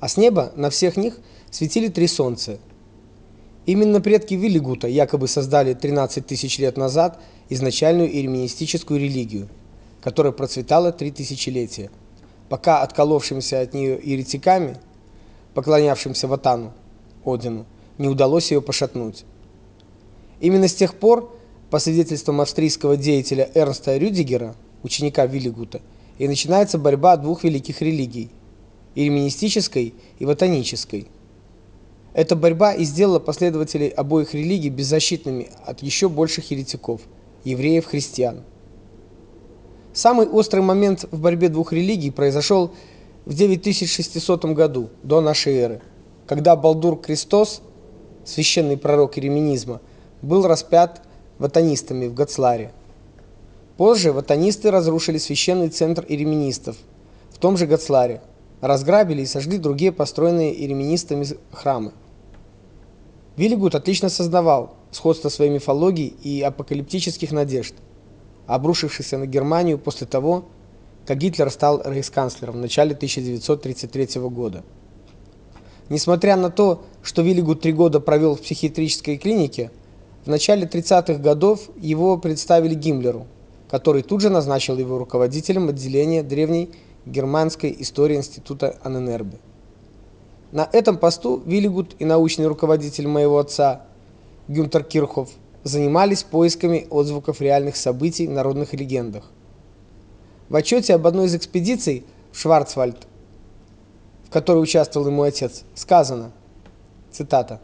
а с неба на всех них светили три солнца. Именно предки Виллигута якобы создали 13 тысяч лет назад изначальную иереминистическую религию, которая процветала три тысячелетия, пока отколовшимся от нее еретиками, поклонявшимся Ватану, Одину, не удалось ее пошатнуть. Именно с тех пор, по свидетельствам австрийского деятеля Эрнста Рюдигера, ученика Виллигута, и начинается борьба двух великих религий – иереминистической и ватанической. Эта борьба и сделала последователей обоих религий беззащитными от еще больших еретиков – евреев-христиан. Самый острый момент в борьбе двух религий произошел в 9600 году до нашей эры, когда Балдур Христос, священный пророк иереминизма, был распят ватанистами в Гацларе. Позже ватанисты разрушили священный центр иереминистов в том же Гацларе, разграбили и сожгли другие построенные иереминистами храмы. Виллигут отлично сознавал сходство своей мифологии и апокалиптических надежд, обрушившихся на Германию после того, как Гитлер стал рейхсканцлером в начале 1933 года. Несмотря на то, что Виллигут три года провел в психиатрической клинике, в начале 30-х годов его представили Гиммлеру, который тут же назначил его руководителем отделения древней германской истории Института Анненербе. На этом посту Виллигут и научный руководитель моего отца Гюнтер Кирхоф занимались поисками отзвуков реальных событий в народных легендах. В отчете об одной из экспедиций в Шварцвальд, в которой участвовал и мой отец, сказано, цитата,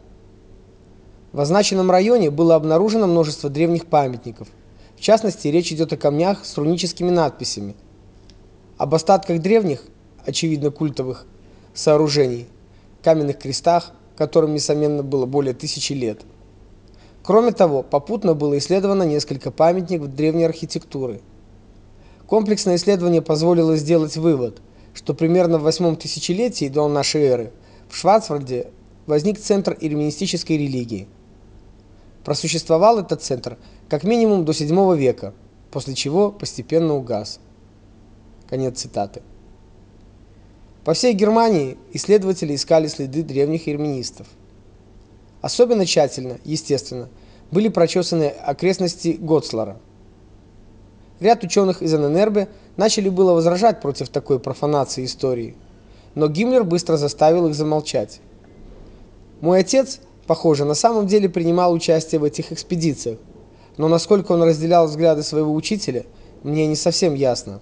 в означенном районе было обнаружено множество древних памятников. В частности, речь идет о камнях с руническими надписями. Об остатках древних, очевидно культовых, сооружений, каменных крестах, которым, несомненно, было более тысячи лет. Кроме того, попутно было исследовано несколько памятников древней архитектуры. Комплексное исследование позволило сделать вывод, что примерно в восьмом тысячелетии до нашей эры в Шварцвальде возник центр иереминистической религии – Просуществовал этот центр как минимум до VII века, после чего постепенно угас. Конец цитаты. По всей Германии исследователи искали следы древних иереминистов. Особенно тщательно, естественно, были прочесаны окрестности Гоцлара. Ряд ученых из ННРБ начали было возражать против такой профанации истории, но Гиммлер быстро заставил их замолчать. Мой отец похоже, на самом деле принимал участие в этих экспедициях, но насколько он разделял взгляды своего учителя, мне не совсем ясно.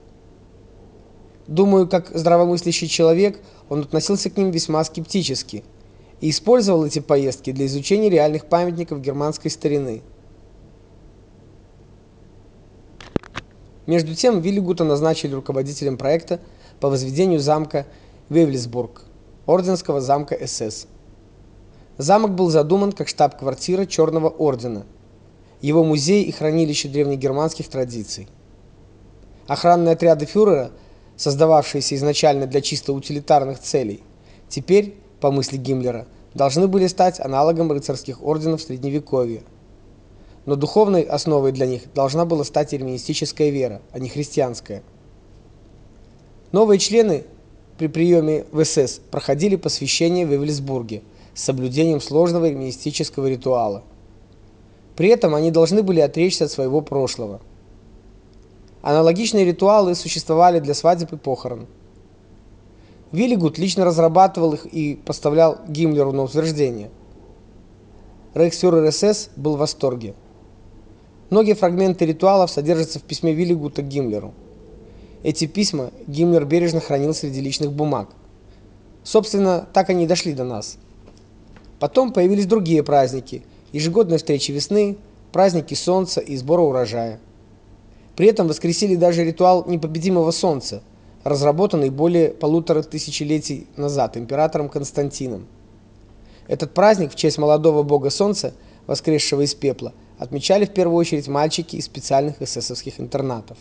Думаю, как здравомыслящий человек, он относился к ним весьма скептически и использовал эти поездки для изучения реальных памятников германской старины. Между тем Виллигута назначили руководителем проекта по возведению замка Вевлисбург, орденского замка СС. Замок был задуман как штаб-квартира Черного ордена, его музей и хранилище древнегерманских традиций. Охранные отряды фюрера, создававшиеся изначально для чисто утилитарных целей, теперь, по мысли Гиммлера, должны были стать аналогом рыцарских орденов средневековья. Но духовной основой для них должна была стать иереминистическая вера, а не христианская. Новые члены при приеме в СС проходили посвящение в Эвельсбурге – с соблюдением сложного мистического ритуала. При этом они должны были отречься от своего прошлого. Аналогичные ритуалы существовали для свадеб и похорон. Виллигут лично разрабатывал их и поставлял Гиммлеру на утверждение. Рейхсфюрер СС был в восторге. Многие фрагменты ритуалов содержатся в письме Виллигута Гиммлеру. Эти письма Гиммлер бережно хранил среди личных бумаг. Собственно, так они и дошли до нас. Потом появились другие праздники: ежегодные встречи весны, праздники солнца и сбора урожая. При этом воскресили даже ритуал непобедимого солнца, разработанный более полутора тысячелетий назад императором Константином. Этот праздник в честь молодого бога солнца, воскресшего из пепла, отмечали в первую очередь мальчики из специальных эсэсовских интернатов.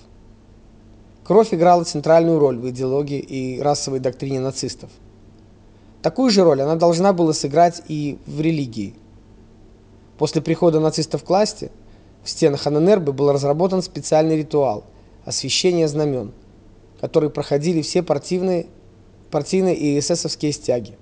Кровь играла центральную роль в идеологии и расовой доктрине нацистов. Такую же роль она должна была сыграть и в религии. После прихода нацистов к власти в стенах ННРБ был разработан специальный ритуал освящения знамен, который проходили все партийные партийные и эсэсовские стяги.